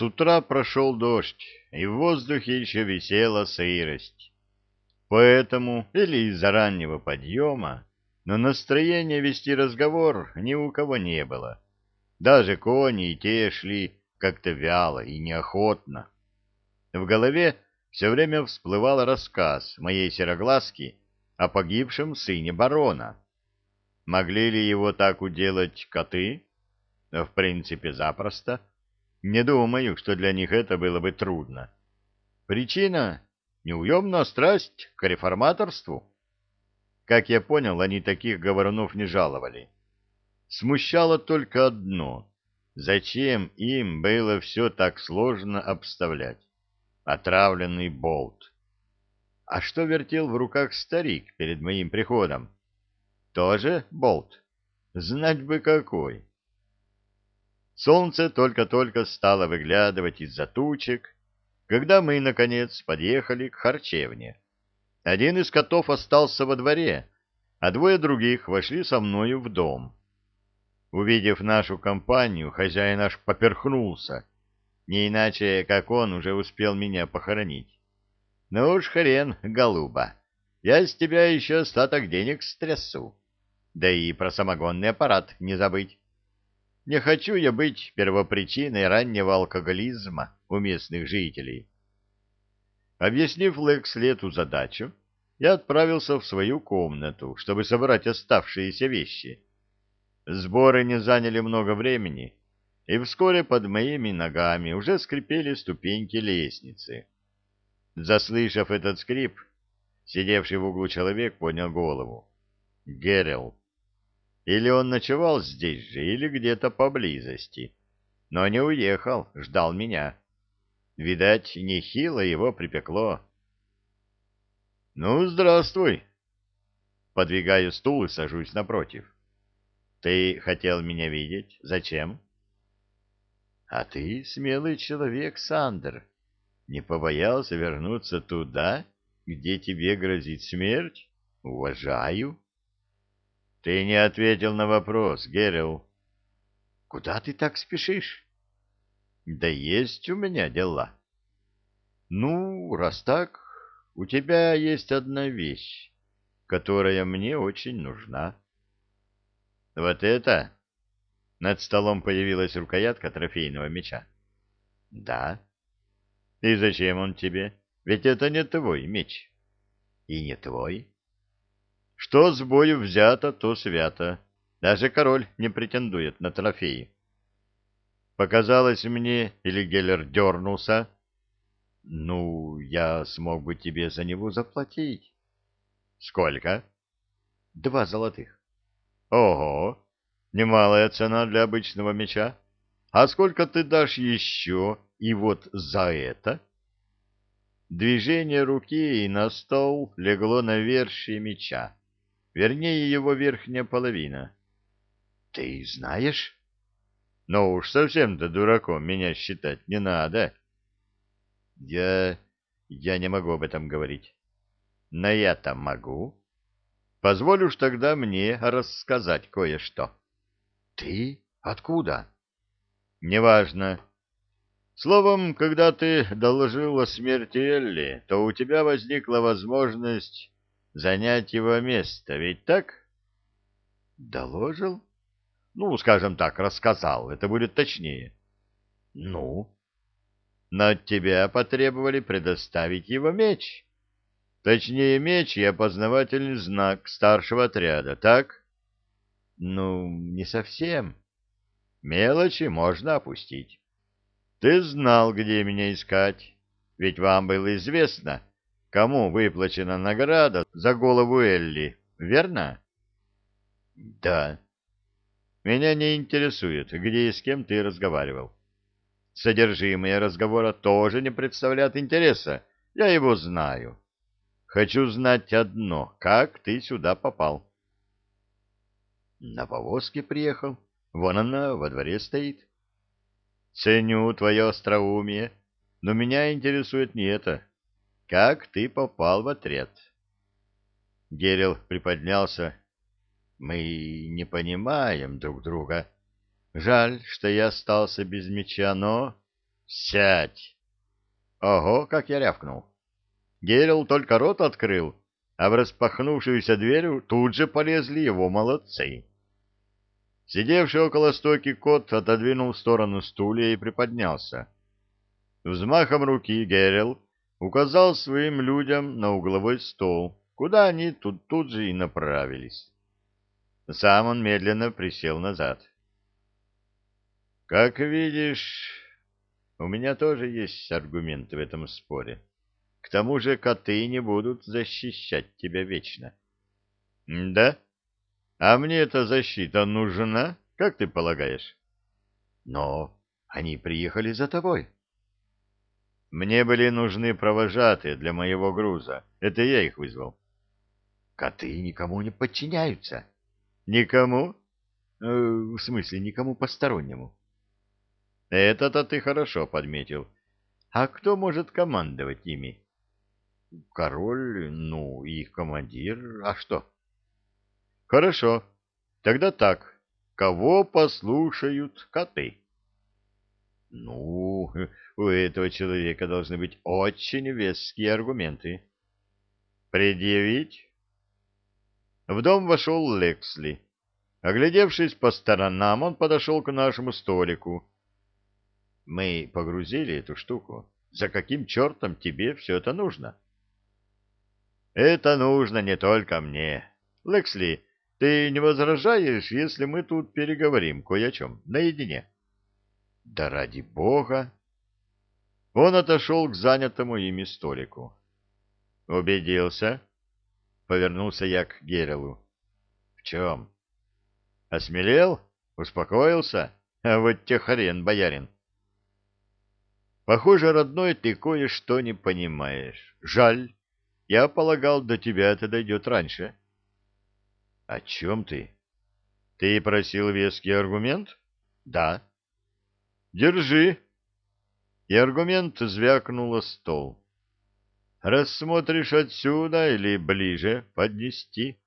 С утра прошел дождь, и в воздухе еще висела сырость. Поэтому, или из-за раннего подъема, но настроения вести разговор ни у кого не было. Даже кони и те шли как-то вяло и неохотно. В голове все время всплывал рассказ моей сероглазки о погибшем сыне барона. Могли ли его так уделать коты? В принципе, запросто. Не думаю, что для них это было бы трудно. Причина — неуемная страсть к реформаторству. Как я понял, они таких говорунов не жаловали. Смущало только одно — зачем им было все так сложно обставлять? Отравленный болт. А что вертел в руках старик перед моим приходом? Тоже болт? Знать бы какой. Солнце только-только стало выглядывать из-за тучек, когда мы, наконец, подъехали к харчевне. Один из котов остался во дворе, а двое других вошли со мною в дом. Увидев нашу компанию, хозяин аж поперхнулся, не иначе, как он уже успел меня похоронить. Ну уж хрен, голуба, я с тебя еще остаток денег стрясу. Да и про самогонный аппарат не забыть. Не хочу я быть первопричиной раннего алкоголизма у местных жителей. Объяснив Лексли эту задачу, я отправился в свою комнату, чтобы собрать оставшиеся вещи. Сборы не заняли много времени, и вскоре под моими ногами уже скрипели ступеньки лестницы. Заслышав этот скрип, сидевший в углу человек поднял голову. Герел или он ночевал здесь же, или где-то поблизости. Но не уехал, ждал меня. Видать, нехило его припекло. — Ну, здравствуй. Подвигаю стул и сажусь напротив. — Ты хотел меня видеть? Зачем? — А ты смелый человек, Сандер. Не побоялся вернуться туда, где тебе грозит смерть? Уважаю. — ты не ответил на вопрос, Герил. Куда ты так спешишь? Да есть у меня дела. Ну, раз так, у тебя есть одна вещь, которая мне очень нужна. Вот это? Над столом появилась рукоятка трофейного меча. Да. И зачем он тебе? Ведь это не твой меч. И не твой. Что с бою взято, то свято. Даже король не претендует на трофеи. Показалось мне, или Геллер дернулся. Ну, я смог бы тебе за него заплатить. Сколько? Два золотых. Ого, немалая цена для обычного меча. А сколько ты дашь еще и вот за это? Движение руки и на стол легло навершие меча вернее, его верхняя половина. — Ты знаешь? — Ну уж совсем-то дураком меня считать не надо. — Я... я не могу об этом говорить. — Но я-то могу. Позволь уж тогда мне рассказать кое-что. — Ты? Откуда? — Неважно. Словом, когда ты доложил о смерти Элли, то у тебя возникла возможность занять его место, ведь так? Доложил? Ну, скажем так, рассказал, это будет точнее. Ну? Но от тебя потребовали предоставить его меч. Точнее, меч и опознавательный знак старшего отряда, так? Ну, не совсем. Мелочи можно опустить. Ты знал, где меня искать, ведь вам было известно, кому выплачена награда за голову Элли, верно? Да. Меня не интересует, где и с кем ты разговаривал. Содержимое разговора тоже не представляет интереса, я его знаю. Хочу знать одно, как ты сюда попал? На повозке приехал, вон она во дворе стоит. Ценю твое остроумие, но меня интересует не это. Как ты попал в отряд? Герил приподнялся. Мы не понимаем друг друга. Жаль, что я остался без меча, но... Сядь! Ого, как я рявкнул. Герил только рот открыл, а в распахнувшуюся дверь тут же полезли его молодцы. Сидевший около стойки кот отодвинул в сторону стулья и приподнялся. Взмахом руки Герил указал своим людям на угловой стол, куда они тут, тут же и направились. Сам он медленно присел назад. «Как видишь, у меня тоже есть аргументы в этом споре. К тому же коты не будут защищать тебя вечно». «Да? А мне эта защита нужна, как ты полагаешь?» «Но они приехали за тобой». Мне были нужны провожатые для моего груза. Это я их вызвал. Коты никому не подчиняются. Никому? Э, в смысле, никому постороннему. Это-то ты хорошо подметил. А кто может командовать ими? Король, ну, их командир. А что? Хорошо. Тогда так. Кого послушают коты? Ну, у этого человека должны быть очень веские аргументы. Предъявить? В дом вошел Лексли. Оглядевшись по сторонам, он подошел к нашему столику. Мы погрузили эту штуку. За каким чертом тебе все это нужно? Это нужно не только мне. Лексли, ты не возражаешь, если мы тут переговорим кое о чем, наедине? Да ради бога! Он отошел к занятому ими столику. Убедился? Повернулся я к Герелу. В чем? Осмелел? Успокоился? А вот те хрен, боярин. Похоже, родной, ты кое-что не понимаешь. Жаль. Я полагал, до тебя это дойдет раньше. О чем ты? Ты просил веский аргумент? Да. Держи. И аргумент звякнуло стол. Рассмотришь отсюда или ближе поднести?